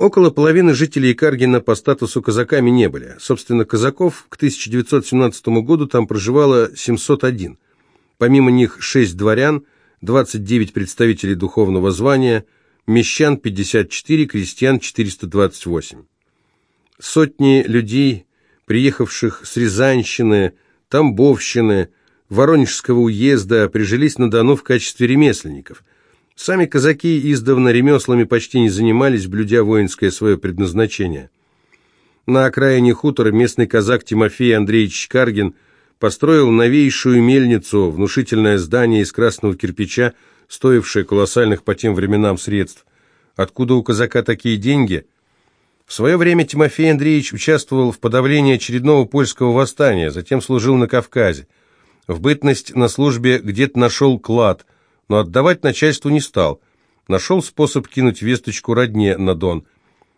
Около половины жителей Каргина по статусу казаками не были. Собственно, казаков к 1917 году там проживало 701. Помимо них 6 дворян, 29 представителей духовного звания, мещан 54, крестьян 428. Сотни людей, приехавших с Рязанщины, Тамбовщины, Воронежского уезда, прижились на Дону в качестве ремесленников – Сами казаки издавна ремеслами почти не занимались, блюдя воинское свое предназначение. На окраине хутора местный казак Тимофей Андреевич Каргин построил новейшую мельницу, внушительное здание из красного кирпича, стоившее колоссальных по тем временам средств. Откуда у казака такие деньги? В свое время Тимофей Андреевич участвовал в подавлении очередного польского восстания, затем служил на Кавказе. В бытность на службе где-то нашел клад – но отдавать начальству не стал. Нашел способ кинуть весточку родне на Дон.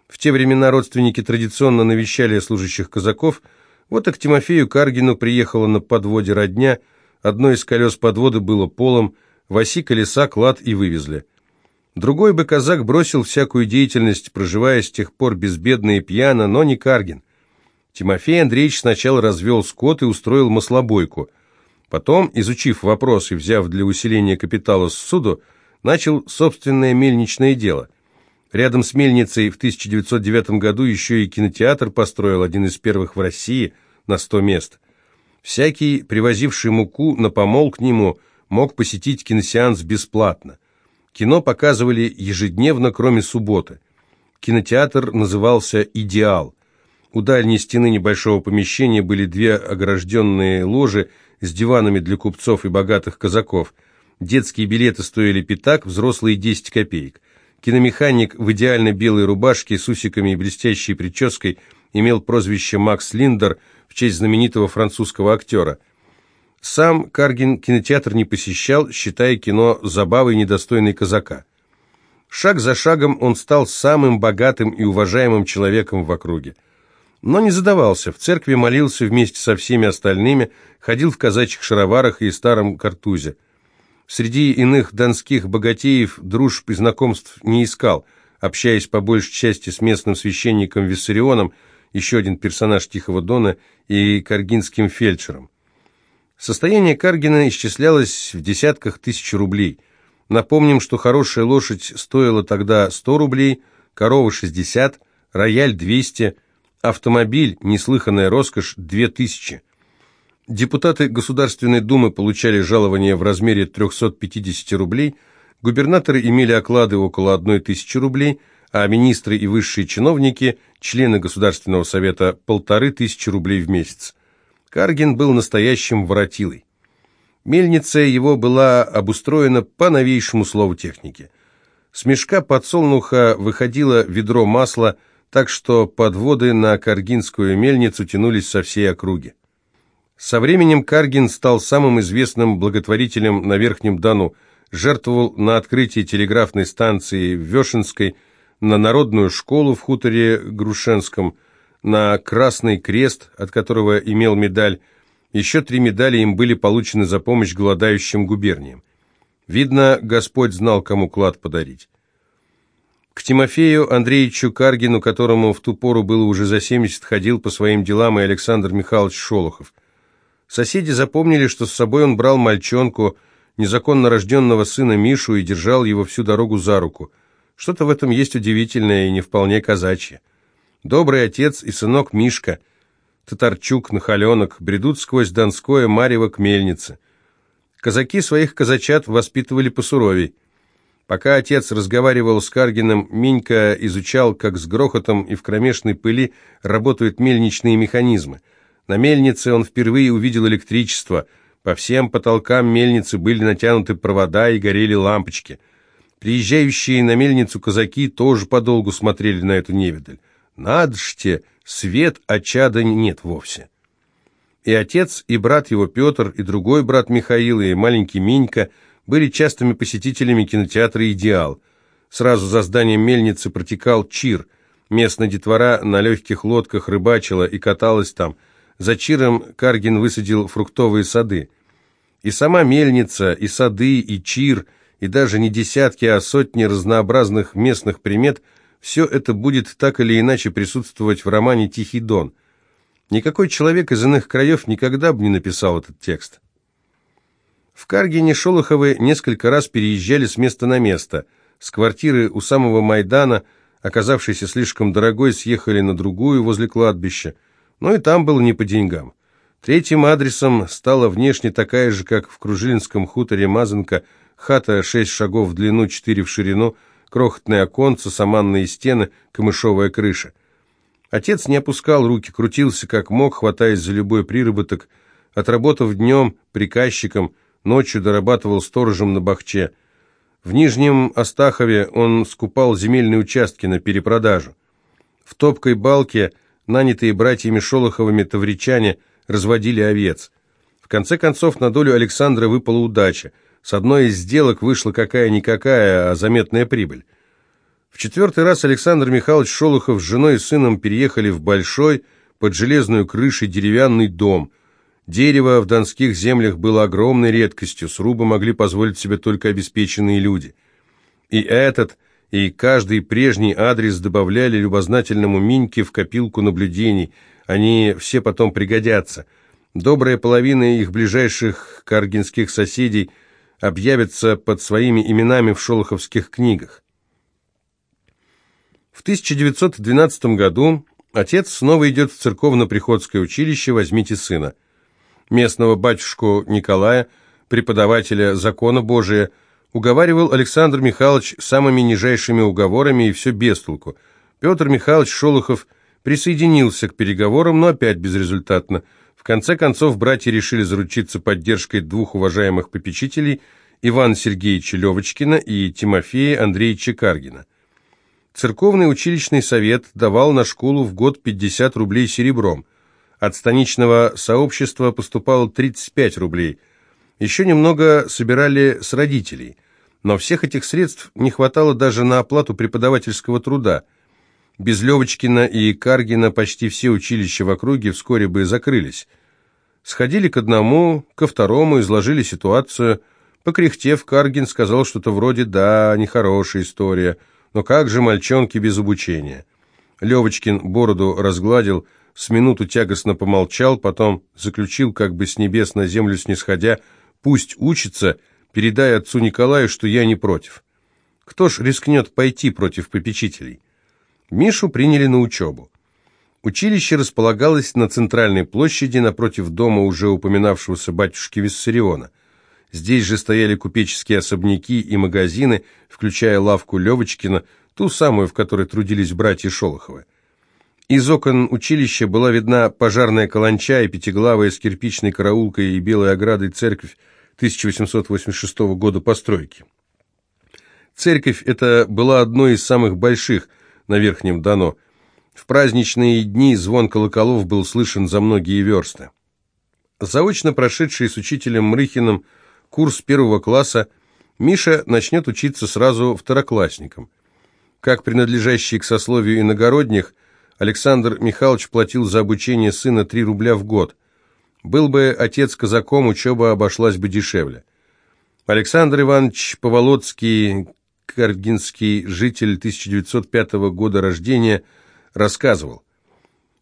В те времена родственники традиционно навещали служащих казаков, вот и к Тимофею Каргину приехала на подводе родня, одно из колес подвода было полом, в колеса клад и вывезли. Другой бы казак бросил всякую деятельность, проживая с тех пор безбедно и пьяно, но не Каргин. Тимофей Андреевич сначала развел скот и устроил маслобойку – Потом, изучив вопрос и взяв для усиления капитала суду, начал собственное мельничное дело. Рядом с мельницей в 1909 году еще и кинотеатр построил, один из первых в России, на 100 мест. Всякий, привозивший муку на помол к нему, мог посетить киносеанс бесплатно. Кино показывали ежедневно, кроме субботы. Кинотеатр назывался «Идеал». У дальней стены небольшого помещения были две огражденные ложи с диванами для купцов и богатых казаков. Детские билеты стоили пятак, взрослые 10 копеек. Киномеханик в идеально белой рубашке с усиками и блестящей прической имел прозвище Макс Линдер в честь знаменитого французского актера. Сам Каргин кинотеатр не посещал, считая кино забавой, недостойной казака. Шаг за шагом он стал самым богатым и уважаемым человеком в округе но не задавался, в церкви молился вместе со всеми остальными, ходил в казачьих шароварах и старом картузе. Среди иных донских богатеев дружб и знакомств не искал, общаясь по большей части с местным священником Виссарионом, еще один персонаж Тихого Дона, и каргинским фельдшером. Состояние Каргина исчислялось в десятках тысяч рублей. Напомним, что хорошая лошадь стоила тогда 100 рублей, корова 60, рояль 200, Автомобиль, неслыханная роскошь, 2000. Депутаты Государственной Думы получали жалование в размере 350 рублей, губернаторы имели оклады около 1000 рублей, а министры и высшие чиновники, члены Государственного Совета, полторы тысячи рублей в месяц. Каргин был настоящим воротилой. Мельница его была обустроена по новейшему слову техники. С мешка подсолнуха выходило ведро масла – так что подводы на Каргинскую мельницу тянулись со всей округи. Со временем Каргин стал самым известным благотворителем на Верхнем Дону, жертвовал на открытие телеграфной станции в Вешенской, на народную школу в хуторе Грушенском, на Красный Крест, от которого имел медаль. Еще три медали им были получены за помощь голодающим губерниям. Видно, Господь знал, кому клад подарить. К Тимофею Андреевичу Каргину, которому в ту пору было уже за 70, ходил по своим делам и Александр Михайлович Шолохов. Соседи запомнили, что с собой он брал мальчонку, незаконно рожденного сына Мишу, и держал его всю дорогу за руку. Что-то в этом есть удивительное и не вполне казачье. Добрый отец и сынок Мишка, Татарчук, Нахаленок, бредут сквозь Донское Марево к мельнице. Казаки своих казачат воспитывали посуровей. Пока отец разговаривал с Каргиным, Минька изучал, как с грохотом и в кромешной пыли работают мельничные механизмы. На мельнице он впервые увидел электричество. По всем потолкам мельницы были натянуты провода и горели лампочки. Приезжающие на мельницу казаки тоже подолгу смотрели на эту невидаль. Надо ж те, свет, а нет вовсе. И отец, и брат его Петр, и другой брат Михаил, и маленький Минька – были частыми посетителями кинотеатра «Идеал». Сразу за зданием мельницы протекал Чир. Местная детвора на легких лодках рыбачила и каталась там. За Чиром Каргин высадил фруктовые сады. И сама мельница, и сады, и Чир, и даже не десятки, а сотни разнообразных местных примет – все это будет так или иначе присутствовать в романе «Тихий дон». Никакой человек из иных краев никогда бы не написал этот текст. В Каргине Шолоховы несколько раз переезжали с места на место. С квартиры у самого Майдана, оказавшейся слишком дорогой, съехали на другую возле кладбища. Но и там было не по деньгам. Третьим адресом стала внешне такая же, как в Кружилинском хуторе Мазанка, хата шесть шагов в длину, четыре в ширину – крохотное оконце, саманные стены, камышовая крыша. Отец не опускал руки, крутился как мог, хватаясь за любой приработок. Отработав днем приказчиком, ночью дорабатывал сторожем на Бахче. В Нижнем Астахове он скупал земельные участки на перепродажу. В топкой балке нанятые братьями Шолоховыми тавричане разводили овец. В конце концов на долю Александра выпала удача – с одной из сделок вышла какая-никакая, а заметная прибыль. В четвертый раз Александр Михайлович Шолохов с женой и сыном переехали в большой, под железную крышей деревянный дом. Дерево в донских землях было огромной редкостью, срубы могли позволить себе только обеспеченные люди. И этот, и каждый прежний адрес добавляли любознательному Миньке в копилку наблюдений, они все потом пригодятся. Добрая половина их ближайших каргинских соседей – объявятся под своими именами в шолоховских книгах. В 1912 году отец снова идет в церковно-приходское училище «Возьмите сына». Местного батюшку Николая, преподавателя закона Божия, уговаривал Александр Михайлович самыми нижайшими уговорами и все без толку. Петр Михайлович Шолохов присоединился к переговорам, но опять безрезультатно – в конце концов, братья решили заручиться поддержкой двух уважаемых попечителей Ивана Сергеевича Левочкина и Тимофея Андреевича Каргина. Церковный училищный совет давал на школу в год 50 рублей серебром. От станичного сообщества поступало 35 рублей. Еще немного собирали с родителей. Но всех этих средств не хватало даже на оплату преподавательского труда – без Левочкина и Каргина почти все училища в округе вскоре бы закрылись. Сходили к одному, ко второму, изложили ситуацию. Покряхтев, Каргин сказал что-то вроде «да, нехорошая история, но как же мальчонки без обучения?» Левочкин бороду разгладил, с минуту тягостно помолчал, потом заключил, как бы с небес на землю снисходя, «пусть учится, передай отцу Николаю, что я не против». Кто ж рискнет пойти против попечителей? Мишу приняли на учебу. Училище располагалось на центральной площади напротив дома уже упоминавшегося батюшки Виссариона. Здесь же стояли купеческие особняки и магазины, включая лавку Левочкина, ту самую, в которой трудились братья Шолоховы. Из окон училища была видна пожарная каланча и пятиглавая с кирпичной караулкой и белой оградой церковь 1886 года постройки. Церковь эта была одной из самых больших – на Верхнем Доно. В праздничные дни звон колоколов был слышен за многие версты. Заочно прошедший с учителем Мрыхиным курс первого класса, Миша начнет учиться сразу второклассником. Как принадлежащий к сословию иногородних, Александр Михайлович платил за обучение сына 3 рубля в год. Был бы отец казаком, учеба обошлась бы дешевле. Александр Иванович Поволоцкий каргинский житель 1905 года рождения, рассказывал.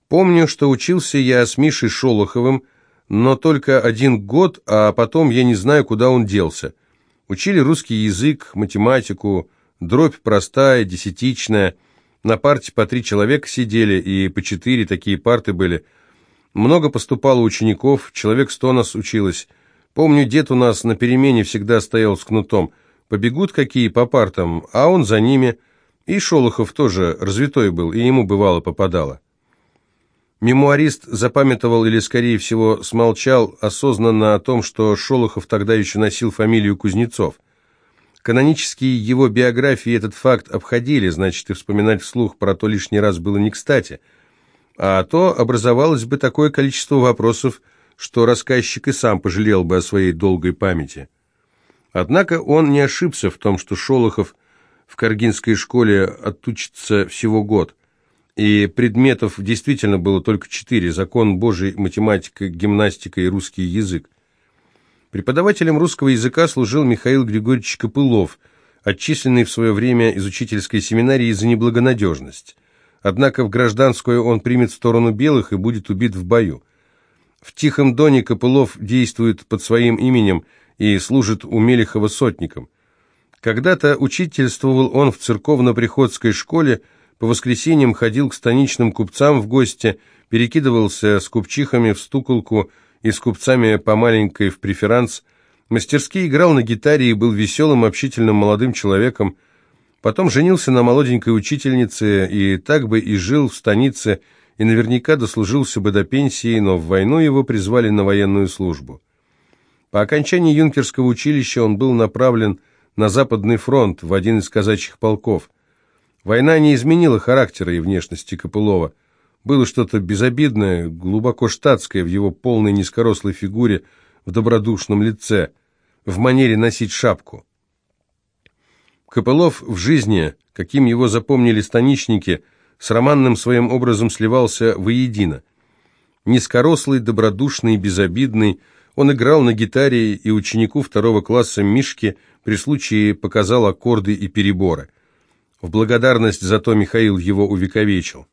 «Помню, что учился я с Мишей Шолоховым, но только один год, а потом я не знаю, куда он делся. Учили русский язык, математику, дробь простая, десятичная. На парте по три человека сидели, и по четыре такие парты были. Много поступало учеников, человек сто нас училось. Помню, дед у нас на перемене всегда стоял с кнутом. Побегут какие по партам, а он за ними. И Шолохов тоже развитой был, и ему бывало попадало. Мемуарист запамятовал или, скорее всего, смолчал осознанно о том, что Шолохов тогда еще носил фамилию Кузнецов. Канонические его биографии этот факт обходили, значит, и вспоминать вслух про то лишний раз было не кстати. А то образовалось бы такое количество вопросов, что рассказчик и сам пожалел бы о своей долгой памяти. Однако он не ошибся в том, что Шолохов в Каргинской школе отучится всего год. И предметов действительно было только четыре – закон Божий, математика, гимнастика и русский язык. Преподавателем русского языка служил Михаил Григорьевич Копылов, отчисленный в свое время из учительской семинарии за неблагонадежность. Однако в гражданскую он примет сторону белых и будет убит в бою. В Тихом Доне Копылов действует под своим именем и служит у Мелехова сотником. Когда-то учительствовал он в церковно-приходской школе, по воскресеньям ходил к станичным купцам в гости, перекидывался с купчихами в стуколку и с купцами по маленькой в преферанс, мастерски играл на гитаре и был веселым, общительным молодым человеком, потом женился на молоденькой учительнице и так бы и жил в станице, и наверняка дослужился бы до пенсии, но в войну его призвали на военную службу. По окончании юнкерского училища он был направлен на Западный фронт в один из казачьих полков. Война не изменила характера и внешности Копылова. Было что-то безобидное, глубоко штатское в его полной низкорослой фигуре, в добродушном лице, в манере носить шапку. Копылов в жизни, каким его запомнили станичники – с романным своим образом сливался воедино. Низкорослый, добродушный, безобидный, он играл на гитаре и ученику второго класса Мишке при случае показал аккорды и переборы. В благодарность за то Михаил его увековечил.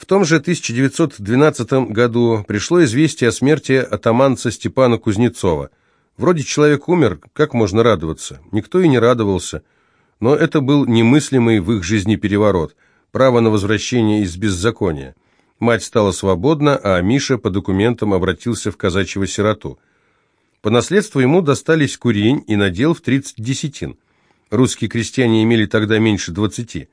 В том же 1912 году пришло известие о смерти атаманца Степана Кузнецова. Вроде человек умер, как можно радоваться? Никто и не радовался. Но это был немыслимый в их жизни переворот – право на возвращение из беззакония. Мать стала свободна, а Миша по документам обратился в казачьего сироту. По наследству ему достались курень и надел в 30 десятин. Русские крестьяне имели тогда меньше 20.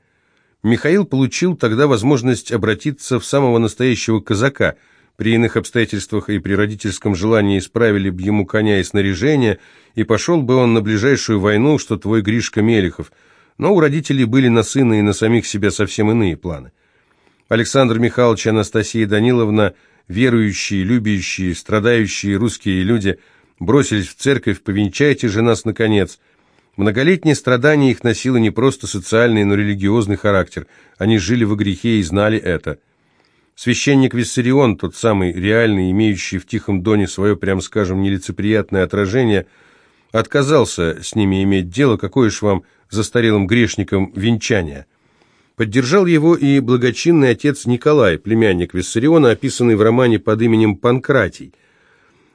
Михаил получил тогда возможность обратиться в самого настоящего казака. При иных обстоятельствах и при родительском желании исправили бы ему коня и снаряжение, и пошел бы он на ближайшую войну, что твой Гришка Мелехов – но у родителей были на сына и на самих себя совсем иные планы. Александр Михайлович и Анастасия Даниловна, верующие, любящие, страдающие русские люди, бросились в церковь «Повенчайте же нас, наконец!». Многолетние страдания их носило не просто социальный, но религиозный характер. Они жили во грехе и знали это. Священник Виссарион, тот самый реальный, имеющий в Тихом Доне свое, прям скажем, нелицеприятное отражение, отказался с ними иметь дело, какое ж вам застарелым грешником венчания. Поддержал его и благочинный отец Николай, племянник Виссариона, описанный в романе под именем Панкратий.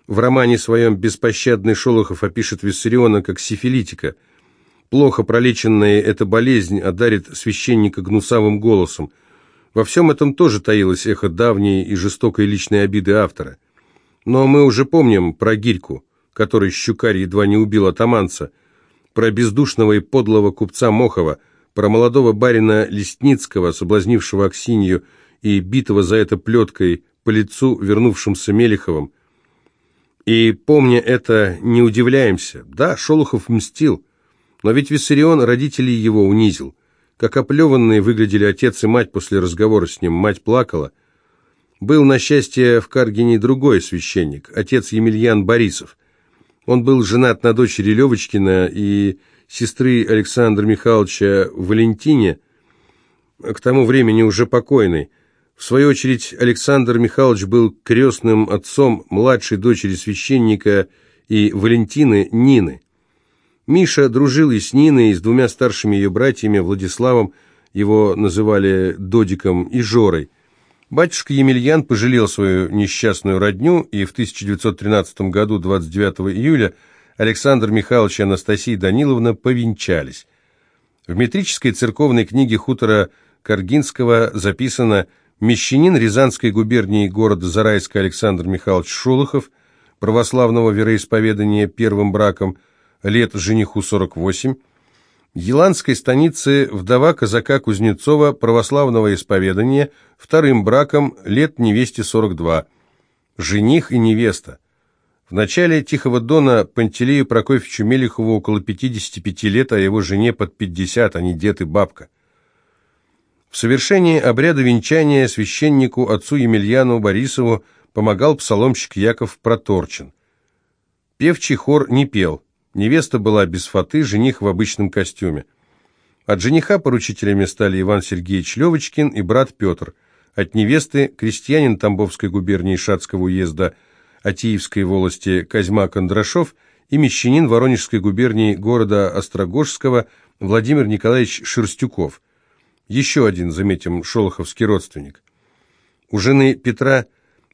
В романе своем «Беспощадный Шолохов» опишет Виссариона как сифилитика. Плохо пролеченная эта болезнь одарит священника гнусавым голосом. Во всем этом тоже таилось эхо давней и жестокой личной обиды автора. Но мы уже помним про Гирьку, который щукарь едва не убил атаманца – про бездушного и подлого купца Мохова, про молодого барина Лесницкого, соблазнившего Аксинью и битого за это плеткой по лицу вернувшимся Мелеховым. И, помня это, не удивляемся. Да, Шолохов мстил, но ведь Виссарион родителей его унизил. Как оплеванные выглядели отец и мать после разговора с ним. Мать плакала. Был, на счастье, в Каргине другой священник, отец Емельян Борисов. Он был женат на дочери Левочкина и сестры Александра Михайловича Валентине, к тому времени уже покойной. В свою очередь, Александр Михайлович был крестным отцом младшей дочери священника и Валентины Нины. Миша дружил и с Ниной, и с двумя старшими ее братьями, Владиславом, его называли Додиком, и Жорой. Батюшка Емельян пожалел свою несчастную родню, и в 1913 году, 29 июля, Александр Михайлович и Анастасия Даниловна повенчались. В метрической церковной книге хутора Каргинского записано «Мещанин Рязанской губернии города Зарайска Александр Михайлович Шолохов, православного вероисповедания первым браком, лет жениху 48, Еланской станицы вдова казака Кузнецова православного исповедания, вторым браком лет невесте 42, жених и невеста. В начале Тихого Дона Пантелею Прокофьевичу Мелехову около 55 лет, а его жене под 50, а не дед и бабка. В совершении обряда венчания священнику отцу Емельяну Борисову помогал псаломщик Яков Проторчин. Певчий хор не пел, Невеста была без фаты, жених в обычном костюме. От жениха поручителями стали Иван Сергеевич Левочкин и брат Петр. От невесты – крестьянин Тамбовской губернии Шацкого уезда Атиевской волости Козьма Кондрашов и мещанин Воронежской губернии города Острогожского Владимир Николаевич Шерстюков. Еще один, заметим, шолоховский родственник. У жены Петра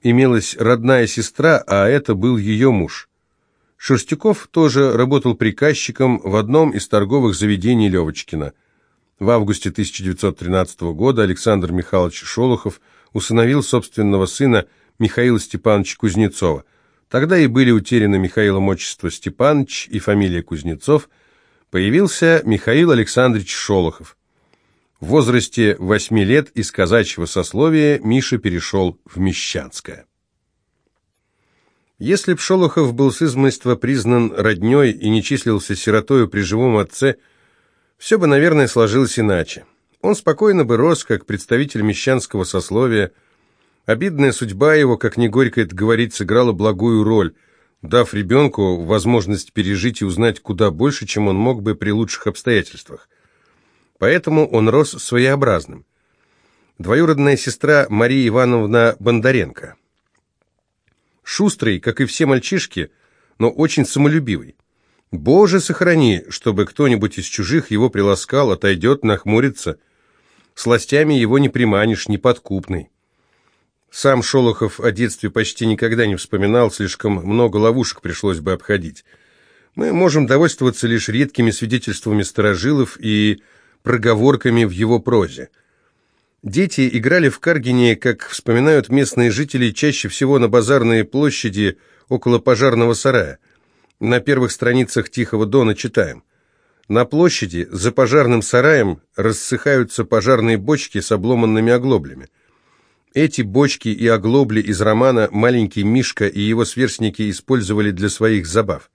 имелась родная сестра, а это был ее муж. Шерстюков тоже работал приказчиком в одном из торговых заведений Левочкина. В августе 1913 года Александр Михайлович Шолохов усыновил собственного сына Михаила Степановича Кузнецова. Тогда и были утеряны Михаилом отчество Степанович и фамилия Кузнецов. Появился Михаил Александрович Шолохов. В возрасте восьми лет из казачьего сословия Миша перешел в Мещанское. Если б Шолохов был с измольства признан родней и не числился сиротою при живом отце, все бы, наверное, сложилось иначе. Он спокойно бы рос, как представитель мещанского сословия. Обидная судьба его, как ни горько это говорить, сыграла благую роль, дав ребенку возможность пережить и узнать куда больше, чем он мог бы при лучших обстоятельствах. Поэтому он рос своеобразным. Двоюродная сестра Мария Ивановна Бондаренко – Шустрый, как и все мальчишки, но очень самолюбивый. Боже, сохрани, чтобы кто-нибудь из чужих его приласкал, отойдет, нахмурится. Сластями его не приманишь, не подкупный. Сам Шолохов о детстве почти никогда не вспоминал, слишком много ловушек пришлось бы обходить. Мы можем довольствоваться лишь редкими свидетельствами старожилов и проговорками в его прозе. Дети играли в Каргине, как вспоминают местные жители, чаще всего на базарной площади около пожарного сарая. На первых страницах «Тихого дона» читаем. На площади за пожарным сараем рассыхаются пожарные бочки с обломанными оглоблями. Эти бочки и оглобли из романа «Маленький Мишка» и его сверстники использовали для своих забав.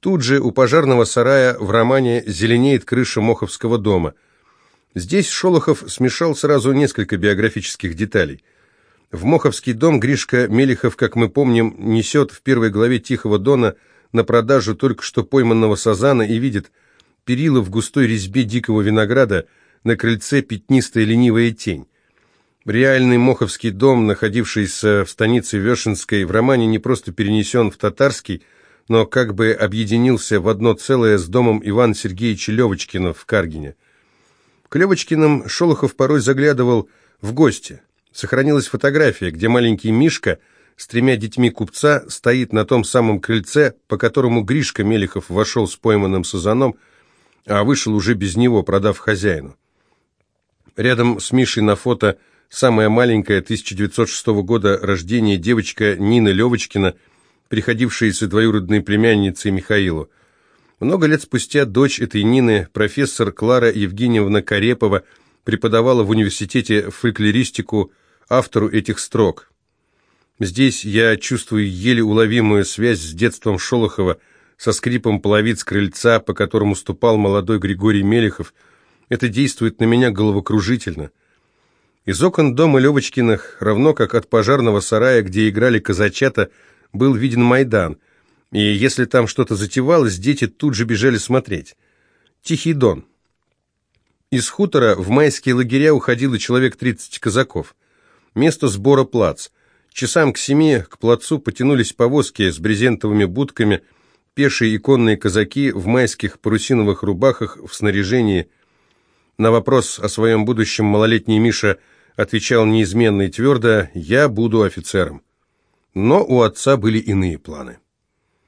Тут же у пожарного сарая в романе зеленеет крыша Моховского дома – Здесь Шолохов смешал сразу несколько биографических деталей. В Моховский дом Гришка Мелихов, как мы помним, несет в первой главе «Тихого дона» на продажу только что пойманного сазана и видит перила в густой резьбе дикого винограда, на крыльце пятнистая ленивая тень. Реальный Моховский дом, находившийся в станице Вешенской, в романе не просто перенесен в татарский, но как бы объединился в одно целое с домом Ивана Сергеевича Левочкина в Каргине – к Левочкиным Шолохов порой заглядывал в гости. Сохранилась фотография, где маленький Мишка с тремя детьми купца стоит на том самом крыльце, по которому Гришка Мелехов вошел с пойманным сазаном, а вышел уже без него, продав хозяину. Рядом с Мишей на фото самая маленькая 1906 года рождения девочка Нина Левочкина, приходившаяся двоюродной племянницей Михаилу. Много лет спустя дочь этой Нины, профессор Клара Евгеньевна Карепова, преподавала в университете фольклористику автору этих строк. Здесь я чувствую еле уловимую связь с детством Шолохова, со скрипом половиц крыльца, по которому ступал молодой Григорий Мелехов. Это действует на меня головокружительно. Из окон дома Левочкиных, равно как от пожарного сарая, где играли казачата, был виден Майдан – и если там что-то затевалось, дети тут же бежали смотреть. Тихий Дон. Из хутора в майские лагеря уходило человек 30 казаков. Место сбора плац. Часам к семи к плацу потянулись повозки с брезентовыми будками, пешие и конные казаки в майских парусиновых рубахах в снаряжении. На вопрос о своем будущем малолетний Миша отвечал неизменно и твердо «Я буду офицером». Но у отца были иные планы.